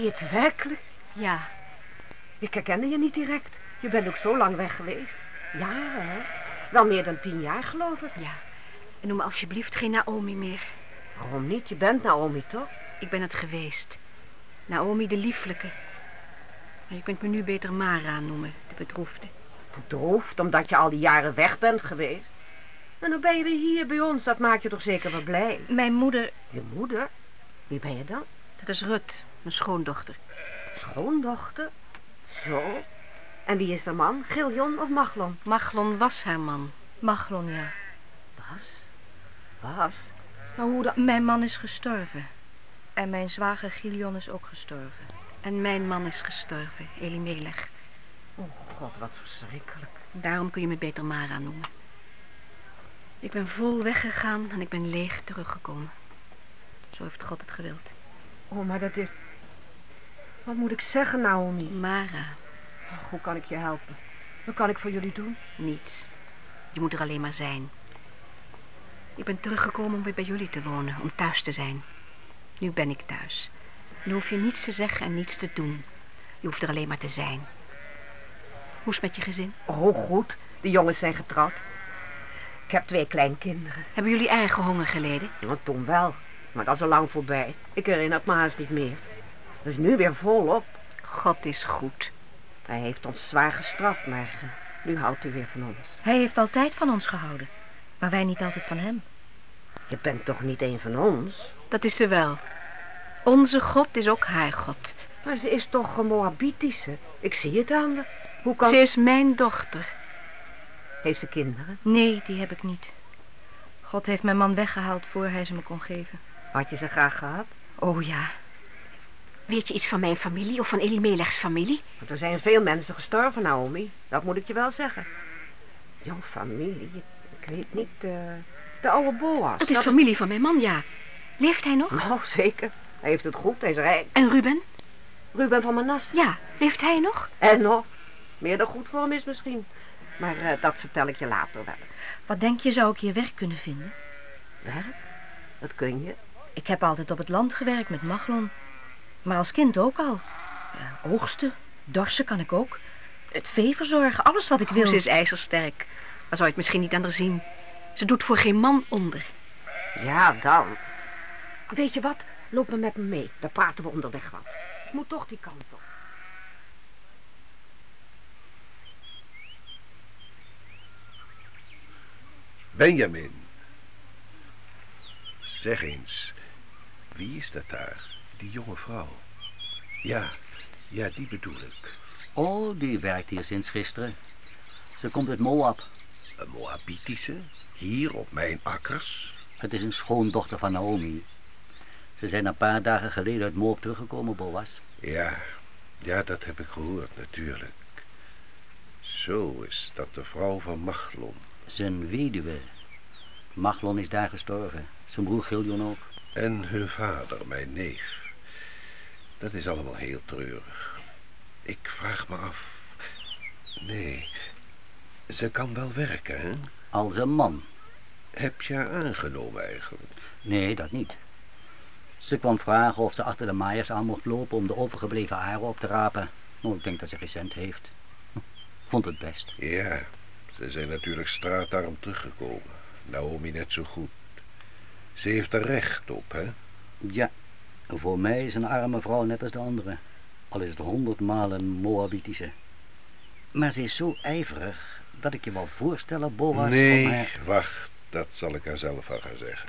ben je het werkelijk? Ja. Ik herkende je niet direct. Je bent ook zo lang weg geweest. Jaren, hè? Wel meer dan tien jaar, geloof ik. Ja. En noem me alsjeblieft geen Naomi meer. Waarom niet? Je bent Naomi, toch? Ik ben het geweest. Naomi de lieflijke. Maar je kunt me nu beter Mara noemen, de bedroefde. Bedroefd, omdat je al die jaren weg bent geweest. En dan ben je weer hier bij ons. Dat maakt je toch zeker wel blij? Mijn moeder, Je moeder? Wie ben je dan? dat is Rut, mijn schoondochter. Schoondochter? Zo. En wie is de man? Giljon of Maglon? Maglon was haar man. Maglon, ja. Was? Was? Maar hoe dan? Mijn man is gestorven. En mijn zwager Gilion is ook gestorven. En mijn man is gestorven, Elimelech. Oh god, wat verschrikkelijk. Daarom kun je me beter Mara noemen. Ik ben vol weggegaan en ik ben leeg teruggekomen. Zo heeft God het gewild. Oh, maar dat is... Wat moet ik zeggen, Naomi? Mara, Ach, hoe kan ik je helpen? Wat kan ik voor jullie doen? niets. Je moet er alleen maar zijn. Ik ben teruggekomen om weer bij jullie te wonen, om thuis te zijn. Nu ben ik thuis. Nu hoef je niets te zeggen en niets te doen. Je hoeft er alleen maar te zijn. Hoe is het met je gezin? Oh, goed. De jongens zijn getrouwd. Ik heb twee kleinkinderen. Hebben jullie eigen honger geleden? Nou, toen wel. Maar dat is al lang voorbij. Ik herinner het me haast niet meer. Dus nu weer volop. God is goed. Hij heeft ons zwaar gestraft, maar nu houdt hij weer van ons. Hij heeft altijd van ons gehouden. Maar wij niet altijd van hem. Je bent toch niet een van ons? Dat is ze wel. Onze God is ook haar God. Maar ze is toch een Moabitische? Ik zie het aan. Hoe kan... Ze is mijn dochter. Heeft ze kinderen? Nee, die heb ik niet. God heeft mijn man weggehaald voor hij ze me kon geven. Had je ze graag gehad? Oh ja. Weet je iets van mijn familie of van Elimelechs familie? Want er zijn veel mensen gestorven, Naomi. Dat moet ik je wel zeggen. Jouw familie? Ik weet niet. eh, de oude Boas. Dat is familie van mijn man, ja. Leeft hij nog? Nou, zeker. Hij heeft het goed. Hij is rijk. En Ruben? Ruben van Manasse. Ja, leeft hij nog? En nog. Meer dan goed voor hem is misschien. Maar eh, dat vertel ik je later wel eens. Wat denk je, zou ik hier werk kunnen vinden? Werk? Dat kun je. Ik heb altijd op het land gewerkt met Maglon. Maar als kind ook al. Oogsten, dorsen kan ik ook. Het vee verzorgen, alles wat ik wil. Ze is ijzersterk. Dan zou je het misschien niet aan haar zien. Ze doet voor geen man onder. Ja, dan. Weet je wat? Loop maar met me mee. Dan praten we onderweg wat. Ik moet toch die kant op. Benjamin. Zeg eens, wie is dat daar? Die jonge vrouw. Ja, ja, die bedoel ik. Oh, die werkt hier sinds gisteren. Ze komt uit Moab. Een Moabitische? Hier op mijn akkers? Het is een schoondochter van Naomi. Ze zijn een paar dagen geleden uit Moab teruggekomen, Boas. Ja, ja, dat heb ik gehoord, natuurlijk. Zo is dat de vrouw van Machlon. Zijn weduwe. Machlon is daar gestorven. Zijn broer Giljon ook. En hun vader, mijn neef. Dat is allemaal heel treurig. Ik vraag me af... Nee, ze kan wel werken, hè? Als een man. Heb je haar aangenomen eigenlijk? Nee, dat niet. Ze kwam vragen of ze achter de maaiers aan mocht lopen om de overgebleven aren op te rapen. Nou, ik denk dat ze geen cent heeft. Vond het best. Ja, ze zijn natuurlijk straatarm teruggekomen. Naomi net zo goed. Ze heeft er recht op, hè? Ja, voor mij is een arme vrouw net als de andere. Al is het honderdmaal een Moabitische. Maar ze is zo ijverig dat ik je wel voorstellen, Boas, Nee, haar... wacht, dat zal ik haar zelf wel gaan zeggen.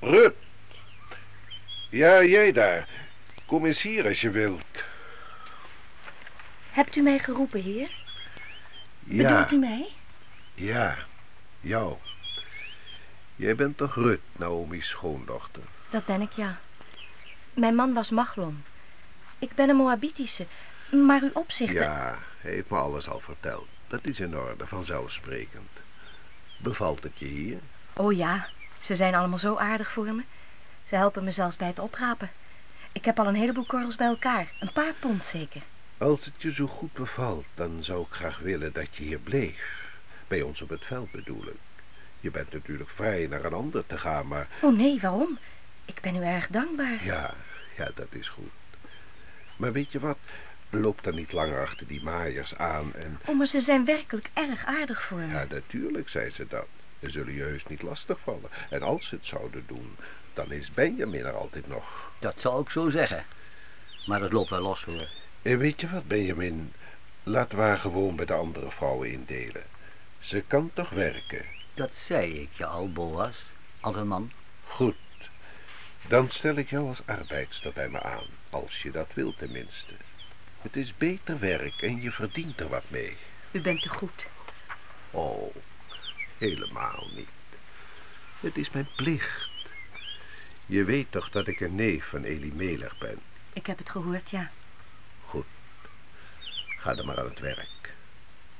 Rut! Ja, jij daar. Kom eens hier als je wilt. Hebt u mij geroepen, heer? Ja, Bedoelt u mij? ja, jou. Jij bent toch Rut, Naomi's schoondochter? Dat ben ik, ja. Mijn man was Maglon. Ik ben een Moabitische. Maar uw opzichter... Ja, hij heeft me alles al verteld. Dat is in orde, vanzelfsprekend. Bevalt het je hier? Oh ja, ze zijn allemaal zo aardig voor me. Ze helpen me zelfs bij het oprapen. Ik heb al een heleboel korrels bij elkaar. Een paar pond zeker. Als het je zo goed bevalt, dan zou ik graag willen dat je hier bleef. Bij ons op het veld bedoel ik. Je bent natuurlijk vrij naar een ander te gaan, maar Oh nee, waarom? Ik ben u erg dankbaar. Ja, ja, dat is goed. Maar weet je wat? Loop dan niet langer achter die maaiers aan en... Oh, maar ze zijn werkelijk erg aardig voor me. Ja, natuurlijk zei ze dat. Ze zullen je heus niet lastigvallen. En als ze het zouden doen, dan is Benjamin er altijd nog. Dat zou ik zo zeggen. Maar dat loopt wel los hoor. En weet je wat, Benjamin? Laten we haar gewoon bij de andere vrouwen indelen. Ze kan toch werken? Dat zei ik je al, Boas. Als een man. Goed. Dan stel ik jou als arbeidster bij me aan. Als je dat wilt tenminste. Het is beter werk en je verdient er wat mee. U bent te goed. Oh, helemaal niet. Het is mijn plicht. Je weet toch dat ik een neef van Elimelech ben? Ik heb het gehoord, ja. Goed. Ga dan maar aan het werk.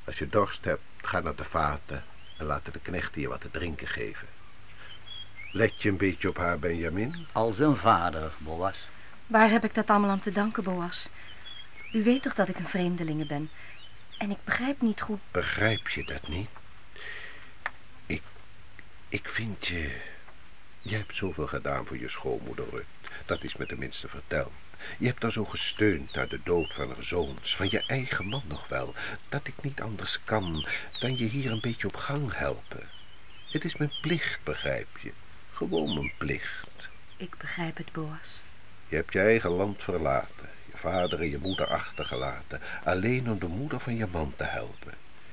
Als je dorst hebt, ga naar de vaten en laten de knechten je wat te drinken geven. Let je een beetje op haar, Benjamin? Als een vader, Boas. Waar heb ik dat allemaal aan te danken, Boas? U weet toch dat ik een vreemdelinge ben? En ik begrijp niet goed... Begrijp je dat niet? Ik, ik vind je... Je hebt zoveel gedaan voor je schoonmoeder, Rut. Dat is me tenminste verteld. Je hebt haar zo gesteund na de dood van haar zoons, van je eigen man nog wel, dat ik niet anders kan dan je hier een beetje op gang helpen. Het is mijn plicht, begrijp je. Gewoon mijn plicht. Ik begrijp het, Boas. Je hebt je eigen land verlaten, je vader en je moeder achtergelaten, alleen om de moeder van je man te helpen.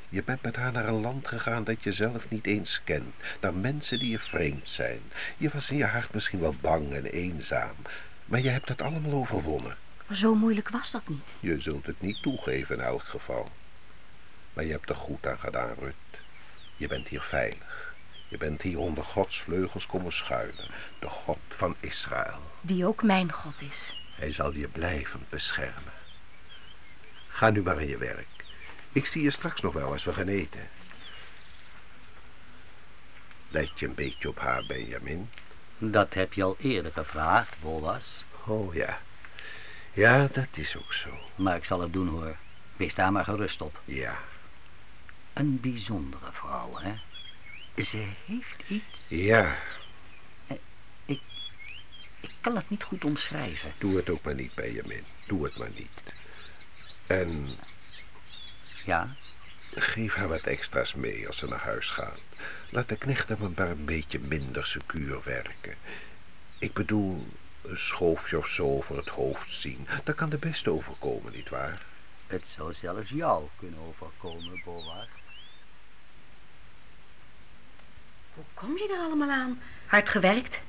Je bent met haar naar een land gegaan dat je zelf niet eens kent, naar mensen die je vreemd zijn. Je was in je hart misschien wel bang en eenzaam, maar je hebt het allemaal overwonnen. Maar zo moeilijk was dat niet. Je zult het niet toegeven in elk geval. Maar je hebt er goed aan gedaan, Rut. Je bent hier veilig. Je bent hier onder Gods vleugels komen schuilen, de God van Israël. Die ook mijn God is. Hij zal je blijvend beschermen. Ga nu maar aan je werk. Ik zie je straks nog wel als we gaan eten. Let je een beetje op haar, Benjamin? Dat heb je al eerder gevraagd, Boas. Oh ja. Ja, dat is ook zo. Maar ik zal het doen hoor. Wees daar maar gerust op. Ja. Een bijzondere vrouw, hè? Ze heeft iets... Ja, Ik kan het niet goed omschrijven. doe het ook maar niet, Benjamin. Doe het maar niet. En Ja, geef haar wat extra's mee als ze naar huis gaat. Laat de knechten maar een beetje minder secuur werken. Ik bedoel, een schoofje of zo over het hoofd zien. Dat kan de beste overkomen, nietwaar? het zou zelfs jou kunnen overkomen, Boas. Hoe kom je er allemaal aan? Hard gewerkt.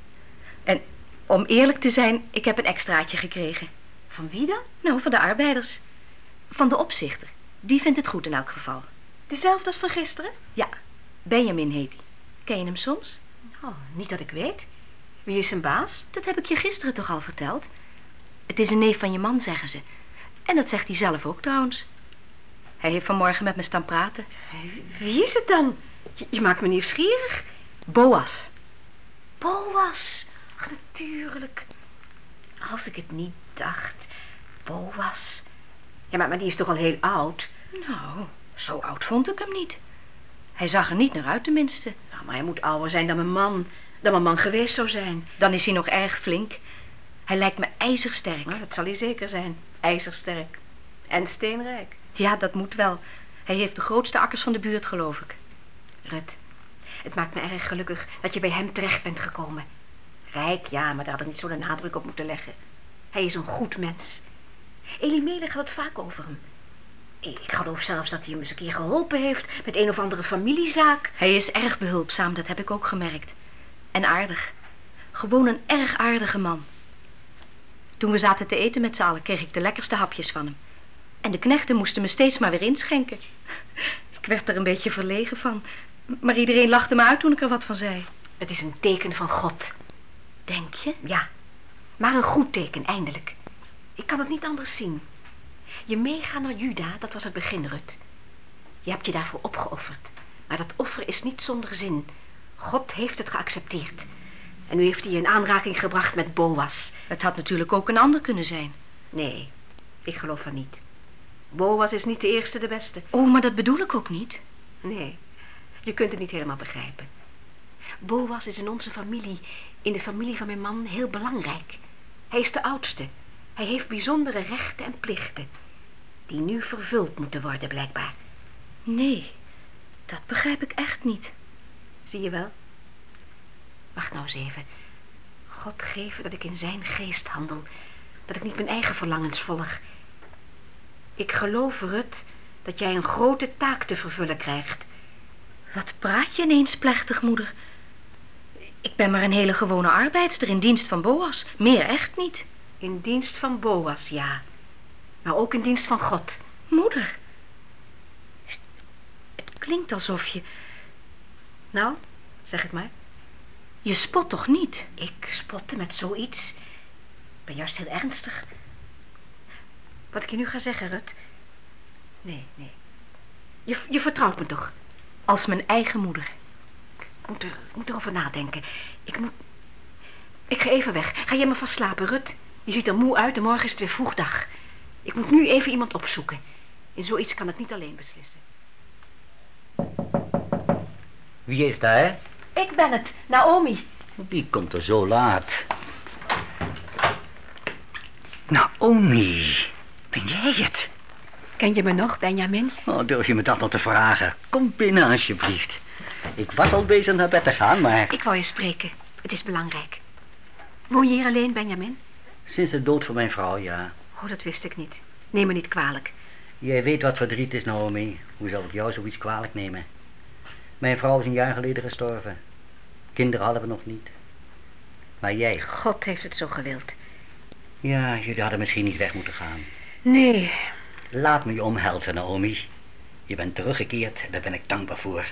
En om eerlijk te zijn, ik heb een extraatje gekregen. Van wie dan? Nou, van de arbeiders. Van de opzichter. Die vindt het goed in elk geval. Dezelfde als van gisteren? Ja, Benjamin heet hij. Ken je hem soms? Oh, niet dat ik weet. Wie is zijn baas? Dat heb ik je gisteren toch al verteld. Het is een neef van je man, zeggen ze. En dat zegt hij zelf ook trouwens. Hij heeft vanmorgen met me staan praten. Wie is het dan? Je, je maakt me nieuwsgierig. Boas. Boas. Ach, natuurlijk. Als ik het niet dacht. Boas. Ja, maar, maar die is toch al heel oud? Nou, zo oud vond ik hem niet. Hij zag er niet naar uit tenminste. Nou, maar hij moet ouder zijn dan mijn man. Dan mijn man geweest zou zijn. Dan is hij nog erg flink. Hij lijkt me ijzersterk. Nou, dat zal hij zeker zijn. IJzersterk. En steenrijk. Ja, dat moet wel. Hij heeft de grootste akkers van de buurt, geloof ik. Rut, het maakt me erg gelukkig dat je bij hem terecht bent gekomen. Rijk, ja, maar daar had ik niet zo de nadruk op moeten leggen. Hij is een goed mens. Elimelech had het vaak over hem. Ik geloof zelfs dat hij hem eens een keer geholpen heeft met een of andere familiezaak. Hij is erg behulpzaam, dat heb ik ook gemerkt. En aardig. Gewoon een erg aardige man. Toen we zaten te eten met z'n allen, kreeg ik de lekkerste hapjes van hem. En de knechten moesten me steeds maar weer inschenken. Ik werd er een beetje verlegen van. Maar iedereen lachte me uit toen ik er wat van zei. Het is een teken van God. Denk je? Ja. Maar een goed teken, eindelijk. Ik kan het niet anders zien. Je meegaan naar Juda, dat was het begin, Rut. Je hebt je daarvoor opgeofferd. Maar dat offer is niet zonder zin. God heeft het geaccepteerd. En nu heeft hij je in aanraking gebracht met Boas. Het had natuurlijk ook een ander kunnen zijn. Nee, ik geloof van niet. Boas is niet de eerste de beste. Oh, maar dat bedoel ik ook niet. Nee, je kunt het niet helemaal begrijpen. Boas is in onze familie, in de familie van mijn man, heel belangrijk. Hij is de oudste. Hij heeft bijzondere rechten en plichten. Die nu vervuld moeten worden, blijkbaar. Nee, dat begrijp ik echt niet. Zie je wel? Wacht nou eens even. God geven dat ik in zijn geest handel. Dat ik niet mijn eigen verlangens volg. Ik geloof, Rut, dat jij een grote taak te vervullen krijgt. Wat praat je ineens plechtig, moeder? Ik ben maar een hele gewone arbeidster in dienst van Boas. Meer echt niet. In dienst van Boas, ja. Maar ook in dienst van God. Moeder. Het klinkt alsof je... Nou, zeg het maar. Je spot toch niet? Ik spotte met zoiets. Ik ben juist heel ernstig. Wat ik je nu ga zeggen, Rut. Nee, nee. Je, je vertrouwt me toch? Als mijn eigen moeder. Ik moet, er, ik moet erover nadenken. Ik moet... Ik ga even weg. Ga jij maar vast slapen, Rut? Je ziet er moe uit en morgen is het weer vroeg dag. Ik moet nu even iemand opzoeken. In zoiets kan ik niet alleen beslissen. Wie is daar? Ik ben het, Naomi. Wie komt er zo laat? Naomi, ben jij het? Ken je me nog, Benjamin? Oh, durf je me dat nog te vragen? Kom binnen, alsjeblieft. Ik was al bezig naar bed te gaan, maar... Ik wou je spreken. Het is belangrijk. Woon je hier alleen, Benjamin? Sinds de dood van mijn vrouw, ja. Oh, dat wist ik niet. Neem me niet kwalijk. Jij weet wat verdriet is, Naomi. Hoe zal ik jou zoiets kwalijk nemen? Mijn vrouw is een jaar geleden gestorven. Kinderen hadden we nog niet. Maar jij... God heeft het zo gewild. Ja, jullie hadden misschien niet weg moeten gaan. Nee. Laat me je omhelzen, Naomi. Je bent teruggekeerd, daar ben ik dankbaar voor.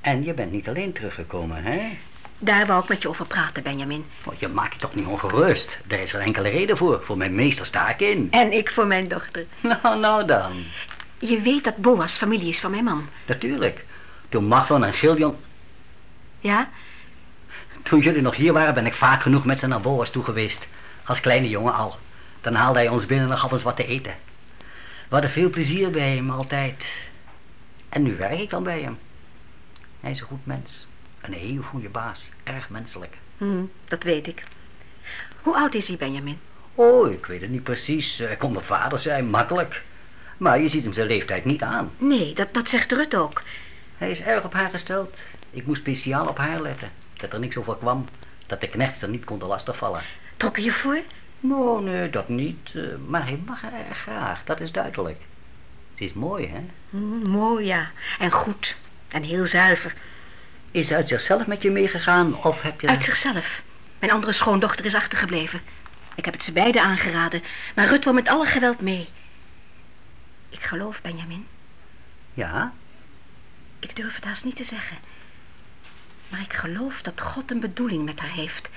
En je bent niet alleen teruggekomen, hè? Daar wou ik met je over praten, Benjamin. Oh, je maakt je toch niet ongerust? Daar is er enkele reden voor. Voor mijn meester sta ik in. En ik voor mijn dochter. Nou, nou dan. Je weet dat Boas familie is van mijn man. Natuurlijk. Toen Marlon en Gillian... Ja? Toen jullie nog hier waren, ben ik vaak genoeg met ze naar Boas toe geweest. Als kleine jongen al. Dan haalde hij ons binnen en gaf ons wat te eten. We hadden veel plezier bij hem, altijd. En nu werk ik dan bij hem. Hij is een goed mens. Een heel goede baas. Erg menselijk. Hm, dat weet ik. Hoe oud is hij, Benjamin? Oh, ik weet het niet precies. Hij kon mijn vader zijn, makkelijk. Maar je ziet hem zijn leeftijd niet aan. Nee, dat, dat zegt Rut ook. Hij is erg op haar gesteld. Ik moest speciaal op haar letten. Dat er niks over kwam. Dat de knechts er niet konden lastigvallen. Trok je je voor? Nou, nee, dat niet. eh, Maar hij mag haar erg graag, dat is duidelijk. Ze is mooi, hè? Hm, mooi, ja. En goed. En heel zuiver. Is ze uit zichzelf met je meegegaan, of heb je... Uit zichzelf. Mijn andere schoondochter is achtergebleven. Ik heb het ze beiden aangeraden, maar Rut wil met alle geweld mee. Ik geloof, Benjamin. Ja? Ik durf het haast niet te zeggen. Maar ik geloof dat God een bedoeling met haar heeft.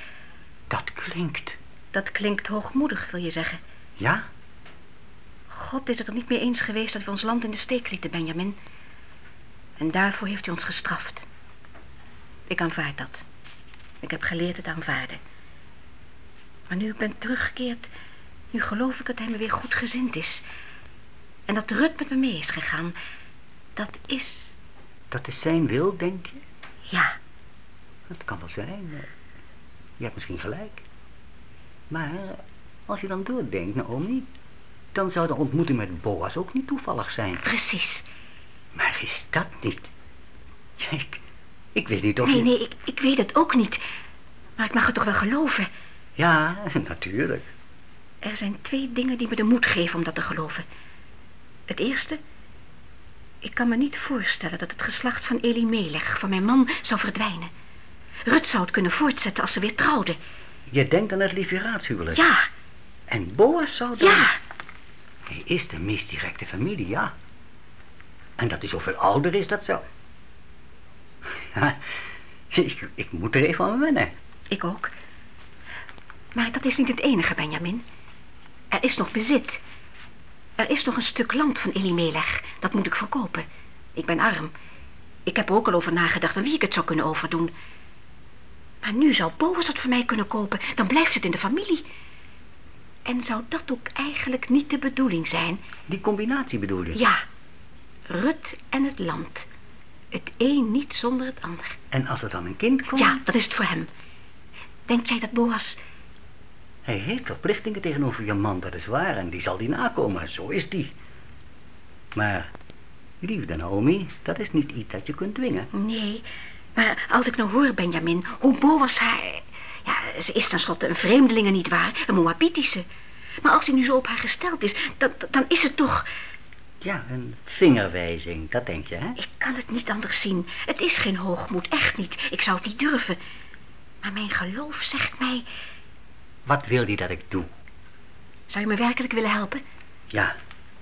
Dat klinkt... Dat klinkt hoogmoedig, wil je zeggen. Ja? God is het er niet mee eens geweest dat we ons land in de steek lieten, Benjamin. En daarvoor heeft hij ons gestraft. Ik aanvaard dat. Ik heb geleerd het aanvaarden. Maar nu ik ben teruggekeerd, nu geloof ik dat hij me weer goed gezind is. En dat Rut met me mee is gegaan. Dat is, Dat is zijn wil, denk je? ja, Dat kan wel zijn. Je hebt misschien gelijk. Maar als je dan doordenkt, Naomi... dan zou de ontmoeting met Boas ook niet toevallig zijn. precies. Maar is dat niet? Ja, ik, ik weet niet of Nee, je... nee, ik, ik weet het ook niet. Maar ik mag het toch wel geloven. Ja, natuurlijk. Er zijn twee dingen die me de moed geven om dat te geloven. Het eerste... Ik kan me niet voorstellen dat het geslacht van Elimelech, van mijn man, zou verdwijnen. Rut zou het kunnen voortzetten als ze weer trouwden. Je denkt aan het liefieraatshuwelijk. Ja, En Boas zou dan... ja. Hij is de meest directe familie, ja. En dat hij zoveel ouder is, dat zo. Ja, ik, ik moet er even aan wennen. Ik ook. Maar dat is niet het enige, Benjamin. Er is nog bezit. Er is nog een stuk land van Elimelech. Dat moet ik verkopen. Ik ben arm. Ik heb er ook al over nagedacht aan wie ik het zou kunnen overdoen. Maar nu zou Boas het voor mij kunnen kopen. Dan blijft het in de familie. En zou dat ook eigenlijk niet de bedoeling zijn? Die combinatie bedoel je? Ja, Rut en het land. Het een niet zonder het ander. En als er dan een kind komt? Ja, dat is het voor hem. Denk jij dat Boas... Hij heeft verplichtingen tegenover je man, dat is waar. En die zal die nakomen, zo is die. Maar, liefde Naomi, dat is niet iets dat je kunt dwingen. Nee, maar als ik nou hoor, Benjamin, hoe Boas haar... Ja, ze is tenslotte een vreemdelinge, nietwaar? Een Moabitische. Maar als hij nu zo op haar gesteld is, dan, dan is het toch... Ja, een vingerwijzing, dat denk je, hè? Ik kan het niet anders zien. Het is geen hoogmoed, echt niet. Ik zou het niet durven. Maar mijn geloof zegt mij... Wat wil die dat ik doe? Zou je me werkelijk willen helpen? Ja,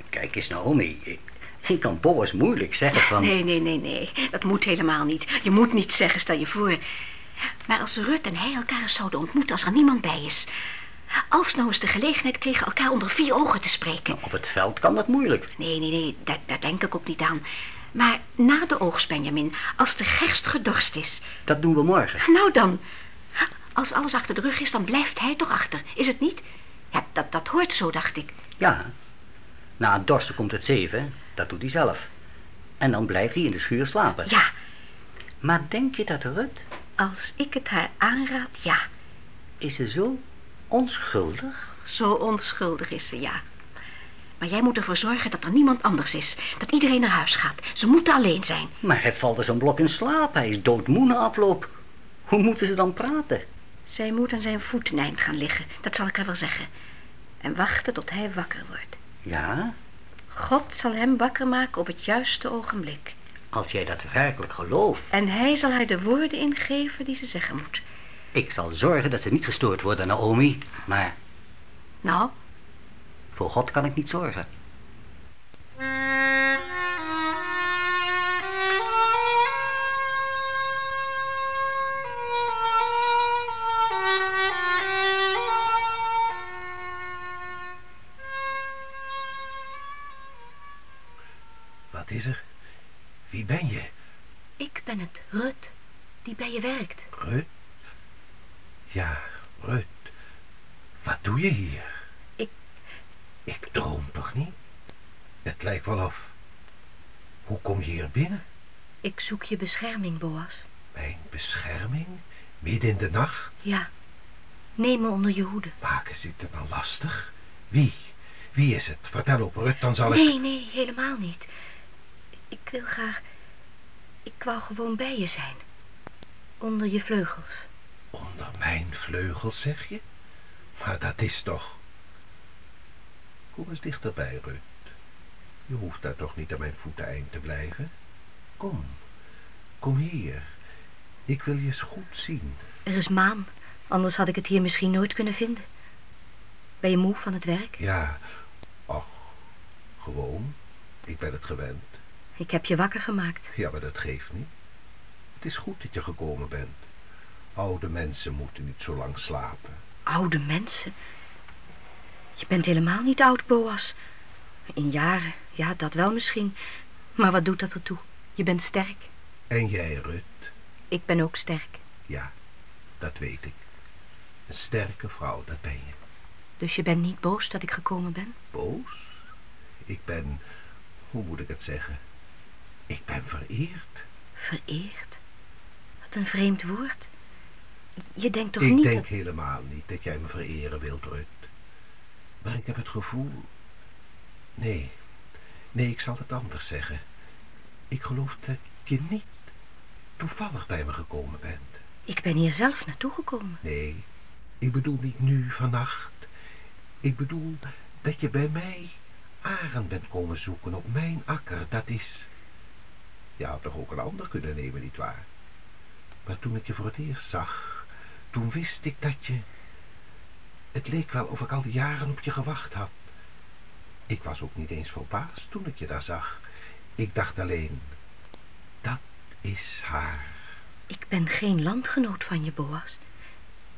kijk eens Naomi. Ik, ik kan Boas moeilijk zeggen van... Nee, nee, nee, nee. Dat moet helemaal niet. Je moet niet zeggen, stel je voor. Maar als Rut en hij elkaar eens zouden ontmoeten als er niemand bij is... Als nou eens de gelegenheid kregen elkaar onder vier ogen te spreken. Nou, op het veld kan dat moeilijk. Nee, nee, nee, daar, daar denk ik ook niet aan. Maar na de oogst, Benjamin, als de gerst gedorst is. Dat doen we morgen. Nou dan. Als alles achter de rug is, dan blijft hij toch achter. Is het niet? Ja, dat, dat hoort zo, dacht ik. Ja. Na het dorsten komt het zeven. Dat doet hij zelf. En dan blijft hij in de schuur slapen. Ja. Maar denk je dat Rut... Als ik het haar aanraad, ja. Is ze zo onschuldig? Zo onschuldig is ze, ja. Maar jij moet ervoor zorgen dat er niemand anders is. Dat iedereen naar huis gaat. Ze moeten alleen zijn. Maar hij valt als een blok in slaap. Hij is doodmoe na afloop. Hoe moeten ze dan praten? Zij moet aan zijn voeteneind gaan liggen. Dat zal ik haar wel zeggen. En wachten tot hij wakker wordt. Ja? God zal hem wakker maken op het juiste ogenblik. Als jij dat werkelijk gelooft. En hij zal haar de woorden ingeven die ze zeggen moet. Ik zal zorgen dat ze niet gestoord worden, Naomi. Maar... Nou? Voor God kan ik niet zorgen. Bij je werkt. Rut? Ja, Rut. Wat doe je hier? Ik... Ik droom toch niet? Het lijkt wel of... Hoe kom je hier binnen? Ik zoek je bescherming, Boas. Mijn bescherming? Midden in de nacht? Ja. Neem me onder je hoede. Maken ze het dan lastig? Wie? Wie is het? Vertel op, Rut, dan zal ik... Nee, nee, helemaal niet. Ik wil graag... Ik wou gewoon bij je zijn. Onder je vleugels. Onder mijn vleugels, zeg je? Maar dat is toch... Kom eens dichterbij, Rut. Je hoeft daar toch niet aan mijn voeteneind te blijven? Kom, kom hier. Ik wil je eens goed zien. Er is maan, anders had ik het hier misschien nooit kunnen vinden. Ben je moe van het werk? Ja, ach, gewoon. Ik ben het gewend. Ik heb je wakker gemaakt. Ja, maar dat geeft niet. Het is goed dat je gekomen bent. Oude mensen moeten niet zo lang slapen. Oude mensen? Je bent helemaal niet oud, Boas. In jaren, ja, dat wel misschien. Maar wat doet dat ertoe? Je bent sterk. En jij, Rut? Ik ben ook sterk. Ja, dat weet ik. Een sterke vrouw, dat ben je. Dus je bent niet boos dat ik gekomen ben? Boos? Ik ben, hoe moet ik het zeggen? Ik ben vereerd. Vereerd? Een vreemd woord. Je denkt toch ik niet... denk dat- helemaal niet dat jij me vereren wilt, Rut. Maar ik heb het gevoel... Nee, nee, ik zal het anders zeggen. Ik geloof dat je niet toevallig bij me gekomen bent. Ik ben hier zelf naartoe gekomen. Nee, ik bedoel niet nu, vannacht. Ik bedoel dat je bij mij arend bent komen zoeken op mijn akker. Dat is... Je had toch ook een ander kunnen nemen, nietwaar? Maar toen ik je voor het eerst zag, toen wist ik dat je... Het leek wel of ik al die jaren op je gewacht had. Ik was ook niet eens verbaasd toen ik je daar zag. Ik dacht alleen, dat is haar. Ik ben geen landgenoot van je, Boas.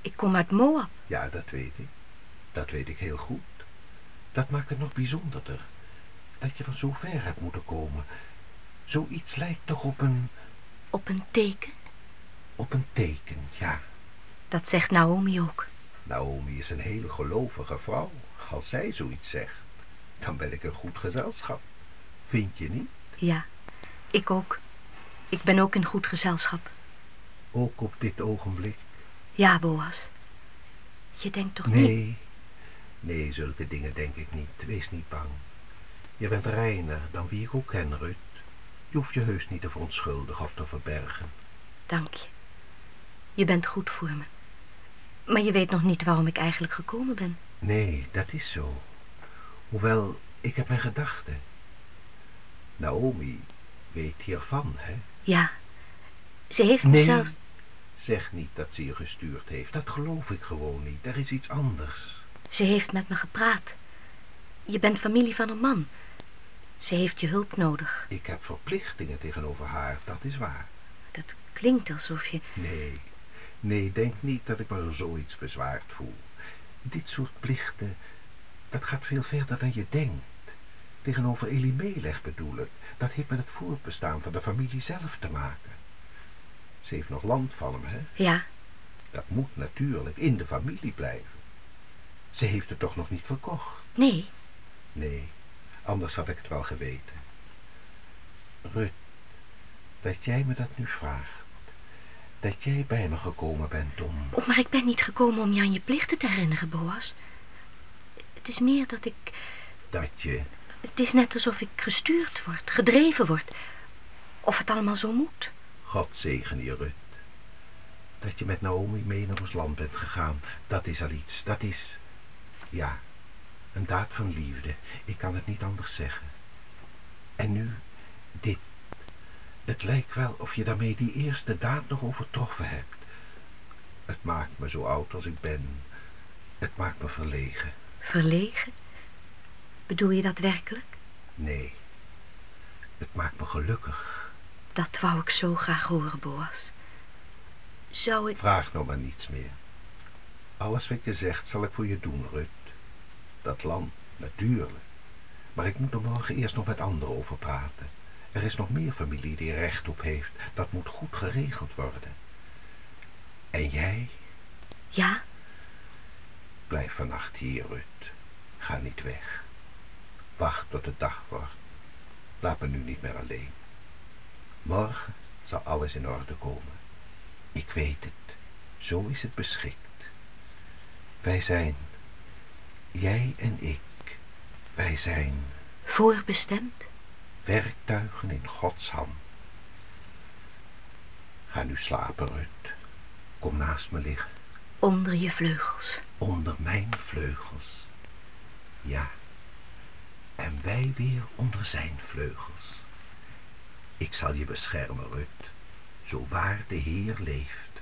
Ik kom uit Moab. Ja, dat weet ik. Dat weet ik heel goed. Dat maakt het nog bijzonderder. Dat je van zo ver hebt moeten komen. Zoiets lijkt toch op een, Op een teken. Op een teken, ja. Dat zegt Naomi ook. Naomi is een hele gelovige vrouw. Als zij zoiets zegt, dan ben ik een goed gezelschap. Vind je niet? Ja, ik ook. Ik ben ook in goed gezelschap. Ook op dit ogenblik? Ja, Boas. Je denkt toch niet... Nee, nee, zulke dingen denk ik niet. Wees niet bang. Je bent reiner dan wie ik ook ken, Rut. Je hoeft je heus niet te verontschuldigen of te verbergen. Dank je. Je bent goed voor me. Maar je weet nog niet waarom ik eigenlijk gekomen ben. Nee, dat is zo. Hoewel, ik heb mijn gedachten. Naomi weet hiervan, hè? Ja. Ze heeft Nee, mezelf... zeg niet dat ze je gestuurd heeft. Dat geloof ik gewoon niet. Er is iets anders. Ze heeft met me gepraat. Je bent familie van een man. Ze heeft je hulp nodig. Ik heb verplichtingen tegenover haar, dat is waar. Dat klinkt alsof je... Nee, nee, denk niet dat ik me zoiets bezwaard voel. Dit soort plichten, dat gaat veel verder dan je denkt. Tegenover Elimelech bedoel ik. Dat heeft met het voortbestaan van de familie zelf te maken. Ze heeft nog land van hem, hè? Ja, Dat moet natuurlijk in de familie blijven. Ze heeft het toch nog niet verkocht? nee. Nee, anders had ik het wel geweten. Rut, dat jij me dat nu vraagt. Dat jij bij me gekomen bent om... Oh, maar ik ben niet gekomen om je aan je plichten te herinneren, Boas. Het is meer dat ik... Dat je... Het is net alsof ik gestuurd word, gedreven word. Of het allemaal zo moet. God zegen je, Rut. Dat je met Naomi mee naar ons land bent gegaan, dat is al iets. Dat is... Ja, een daad van liefde. Ik kan het niet anders zeggen. En nu, dit. Het lijkt wel of je daarmee die eerste daad nog overtroffen hebt. Het maakt me zo oud als ik ben. Het maakt me verlegen. Verlegen? Bedoel je dat werkelijk? Nee, het maakt me gelukkig. Dat wou ik zo graag horen, Boas. Zou ik... Vraag nou maar niets meer. Alles wat je zegt zal ik voor je doen, Rut. Dat land, natuurlijk. Maar ik moet er morgen eerst nog met anderen over praten. Er is nog meer familie die recht op heeft. Dat moet goed geregeld worden. En jij, Ja? blijf vannacht hier, Rut. Ga niet weg. Wacht tot het dag wordt. Laat me nu niet meer alleen. Morgen zal alles in orde komen. Ik weet het. Zo is het beschikt. Wij zijn, jij en ik, wij zijn Voorbestemd? Werktuigen in Gods hand. Ga nu slapen, Rut. Kom naast me liggen, Onder je vleugels. onder mijn vleugels. Ja, en wij weer onder zijn vleugels. Ik zal je beschermen, Rut, zo waar de Heer leeft.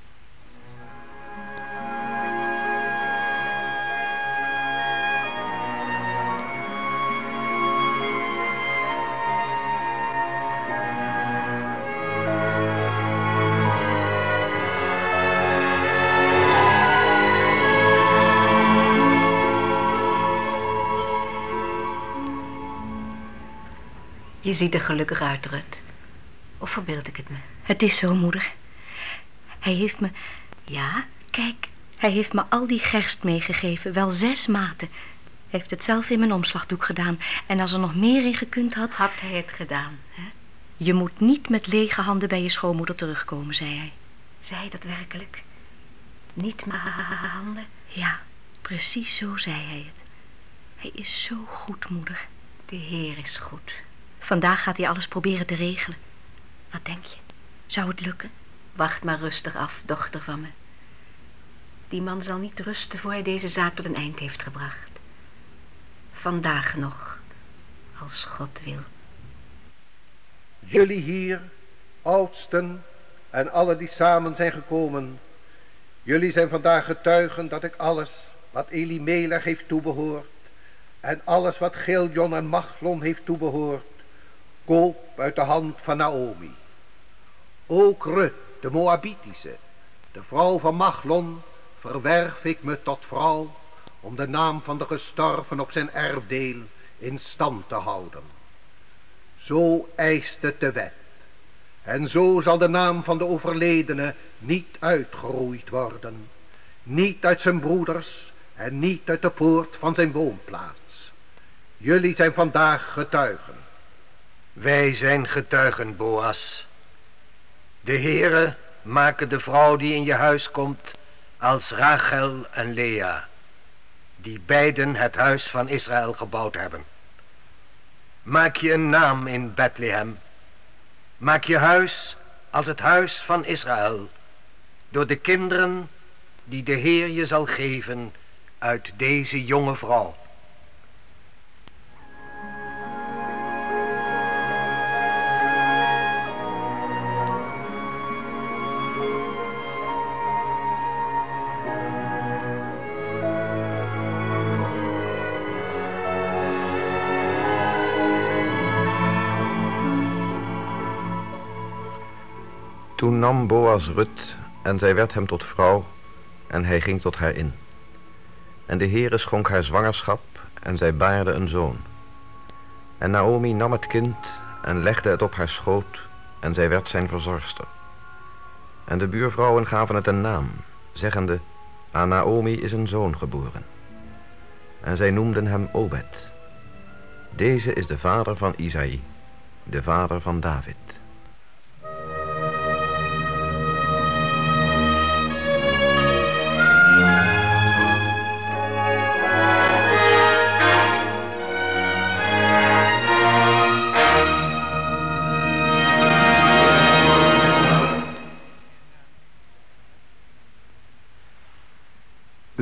Je ziet er gelukkig uit, Rut. Of verbeeld ik het me? Het is zo, moeder. Hij heeft me... Ja? Kijk, hij heeft me al die gerst meegegeven. Wel zes maten. Hij heeft het zelf in mijn omslagdoek gedaan. En als er nog meer in gekund had... Had hij het gedaan, hè? Je moet niet met lege handen bij je schoonmoeder terugkomen, zei hij. Zei hij dat werkelijk? Niet met handen? Ja, precies zo zei hij het. Hij is zo goed, moeder. De Heer is goed. Vandaag gaat hij alles proberen te regelen. Wat denk je? Zou het lukken? Wacht maar rustig af, dochter van me. Die man zal niet rusten voor hij deze zaak tot een eind heeft gebracht. Vandaag nog, als God wil. Jullie hier, oudsten en alle die samen zijn gekomen. Jullie zijn vandaag getuigen dat ik alles wat Elimelech heeft toebehoord en alles wat Giljon en Machlon heeft toebehoord, koop uit de hand van Naomi. Ook Rut, de Moabitische, de vrouw van Machlon, verwerf ik me tot vrouw om de naam van de gestorven op zijn erfdeel in stand te houden. Zo eist het de wet. En zo zal de naam van de overledene niet uitgeroeid worden. Niet uit zijn broeders en niet uit de poort van zijn woonplaats. Jullie zijn vandaag getuigen. Wij zijn getuigen, Boas. De heren maken de vrouw die in je huis komt als Rachel en Lea, die beiden het huis van Israël gebouwd hebben. Maak je een naam in Bethlehem. Maak je huis als het huis van Israël, door de kinderen die de Heer je zal geven uit deze jonge vrouw. Toen nam Boas Rut en zij werd hem tot vrouw en hij ging tot haar in. En de Heere schonk haar zwangerschap en zij baarde een zoon. En Naomi nam het kind en legde het op haar schoot en zij werd zijn verzorgster. En de buurvrouwen gaven het een naam, zeggende, aan Naomi is een zoon geboren. En zij noemden hem Obed. Deze is de vader van Isaï, de vader van David.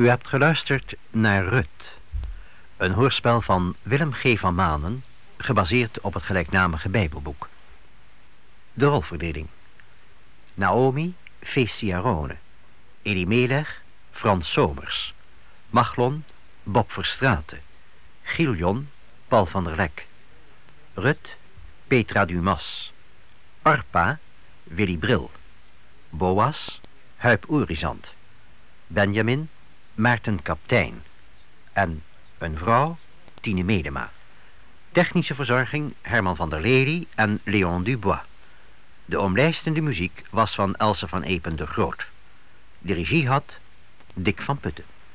U hebt geluisterd naar Rut, een hoorspel van Willem G. van Manen, gebaseerd op het gelijknamige Bijbelboek. De rolverdeling. Naomi, Festiarone. Elimelech, Frans Somers. Machlon, Bob Verstraeten. Giljon, Paul van der Lek. Rut, Petra Dumas. Arpa, Willy Bril. Boas, Huip Oerizant. Benjamin, Maarten Kaptein. En een vrouw, Tine Medema. Technische verzorging Herman van der Lely en Leon Dubois. De omlijstende muziek was van Else van Epen de Groot. De regie had Dick van Putten.